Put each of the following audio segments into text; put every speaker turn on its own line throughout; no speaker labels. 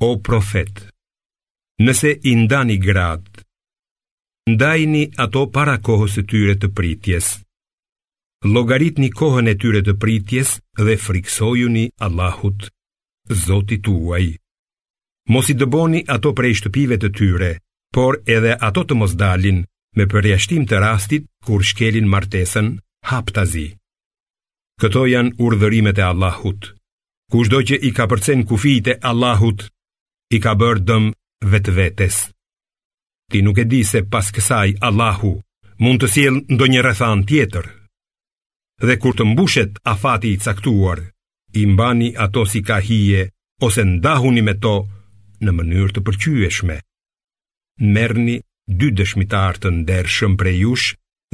O profet, nëse i ndani gratë, ndajni ato para kohës e tyre të pritjes. Llogaritni kohën e tyre të pritjes dhe frikësojuni Allahut, Zotit tuaj. Mos i dëboni ato prej shtëpive të tyre, por edhe ato të mos dalin me përjashtim të rastit kur shkelin martesën haptazi. Këto janë urdhërimet e Allahut, Kushdo që i kapërcen kufijtë e Allahut, i ka bërë dëm vetvetes. Ti nuk e di se pas kësaj Allahu mund të sjellë ndonjë rrethanë tjetër. Dhe kur të mbushet afati i caktuar, i mbani ato si ka hije ose ndahuni me to në mënyrë të pëlqyeshme. Merrni dy dëshmitarë të ndershëm prej jush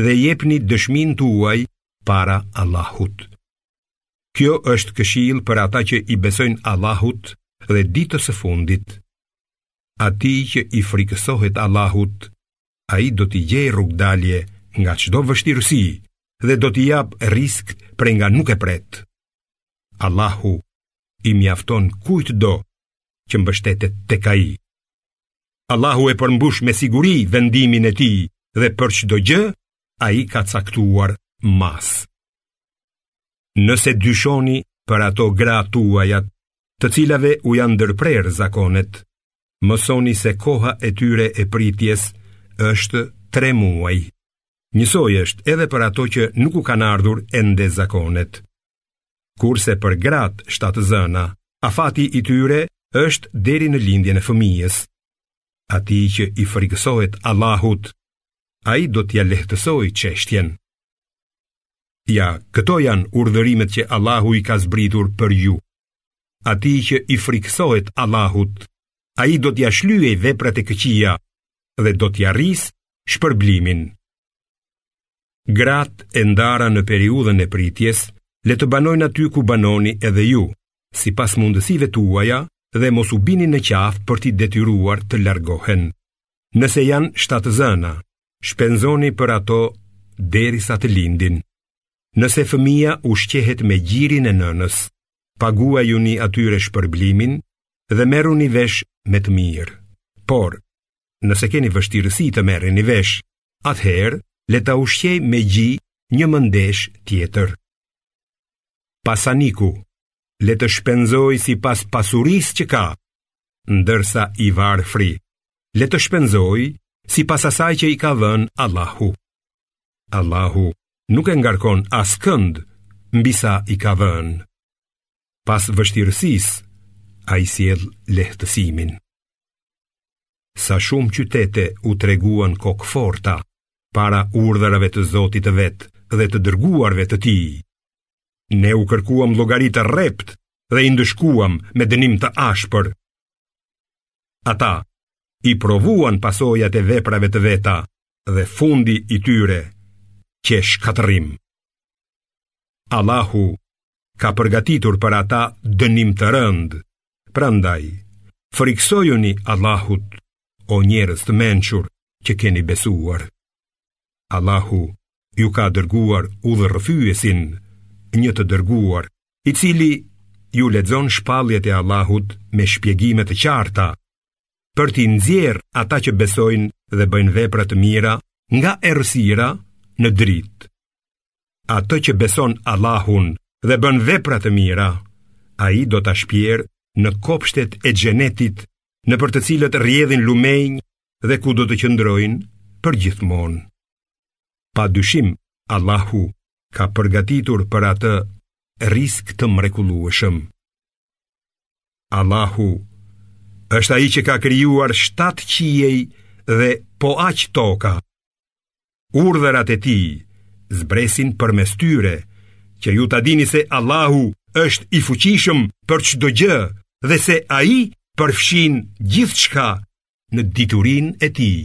dhe jepni dëshminë tuaj para Allahut. Kjo është këshillë për ata që i besojnë Allahut dhe ditës së fundit. Atij që i frikësohet Allahut, ai do t'i gjejë rrugëdalje nga çdo vështirësi dhe do t'i japë rrisk prej nga nuk e pret. Allahu i mjafton kujtdo që mbështetet tek ai. Allahu e përmbush me siguri vendimin e tij dhe për çdo gjë, ai ka caktuar masë. Nëse dyshoni për ato gra tuajat, të cilave u janë ndërprerë zakonet, mësoni se koha e tyre e pritjes është tre muaj. Njësoj është edhe për ato që nuk u kanë ardhur ende zakonet. Kurse për gratë shtatzëna, afati i tyre është deri në lindjen e fëmijës. Atij që i frikësohet Allahut, ai do t'ia lehtësojë çështjen. Ja, këto janë urdhërimet që Allahu i ka zbritur për ju. Atij që i frikësohet Allahut, ai do t'ia shlyejë veprat e këqija dhe do t'ia rrisë shpërblimin. Gratë e ndara në periudhën e pritjes, le të banojnë aty ku banoni edhe ju, sipas mundësive tuaja dhe mos u bini në qafë për t'i detyruar të largohen. Nëse janë shtatzëna, Shpenzoni për ato derisa të lindin. Nëse fëmija ushqehet me gjirin e nënës, paguajuni atyre shpërblimin dhe merruni vesh me të mirë. Por, nëse keni vështirësi të merreni vesh, atëherë le ta ushqejë me gji një mëndeshë tjetër. Pasaniku, le të shpenzojë sipas pasurisë që ka, ndërsa i varfri, le të shpenzojë sipas asaj që i ka dhënë Allahu. Allahu nuk e ngarkon askënd mbi sa i ka dhënë. Pas vështirësisë, ai sjell lehtësimin. Sa shumë qytete u treguan kokëforta para urdhërave të Zotit të vet dhe të dërguarve të tij. Ne u kërkuam llogari të rreptë dhe i ndëshkuam me dënim të ashpër. Ata i provuan pasojat e veprave të veta dhe fundi i tyre qe shkatërrim. Allahu ka përgatitur për ata dënim të rëndë, prandaj, frikësojuni Allahut, o njerëz të mençur që keni besuar. Allahu ju ka dërguar udhërrëfyesin një të dërguar i cili ju lexon shpalljet e Allahut me shpjegime të qarta, për t'i nxjerrë ata që besojnë dhe bëjnë vepra të mira nga errësira në dritë. Atë që beson Allahun dhe bën vepra të mira, ai do ta shpjerë në kopshtet e xhenetit, nëpër të cilët rrjedhin lumenj dhe ku do të qëndrojnë përgjithmonë. Pa dyshim, Allahu ka përgatitur për atë rrisk të mrekullueshëm. Allahu është ai që ka krijuar shtatë qiej dhe po aq toka. Urdhërat e tij zbresin përmes tyre që ju ta dini se Allahu është i fuqishëm për çdo gjë dhe se ai përfshin gjithçka në diturinë e tij.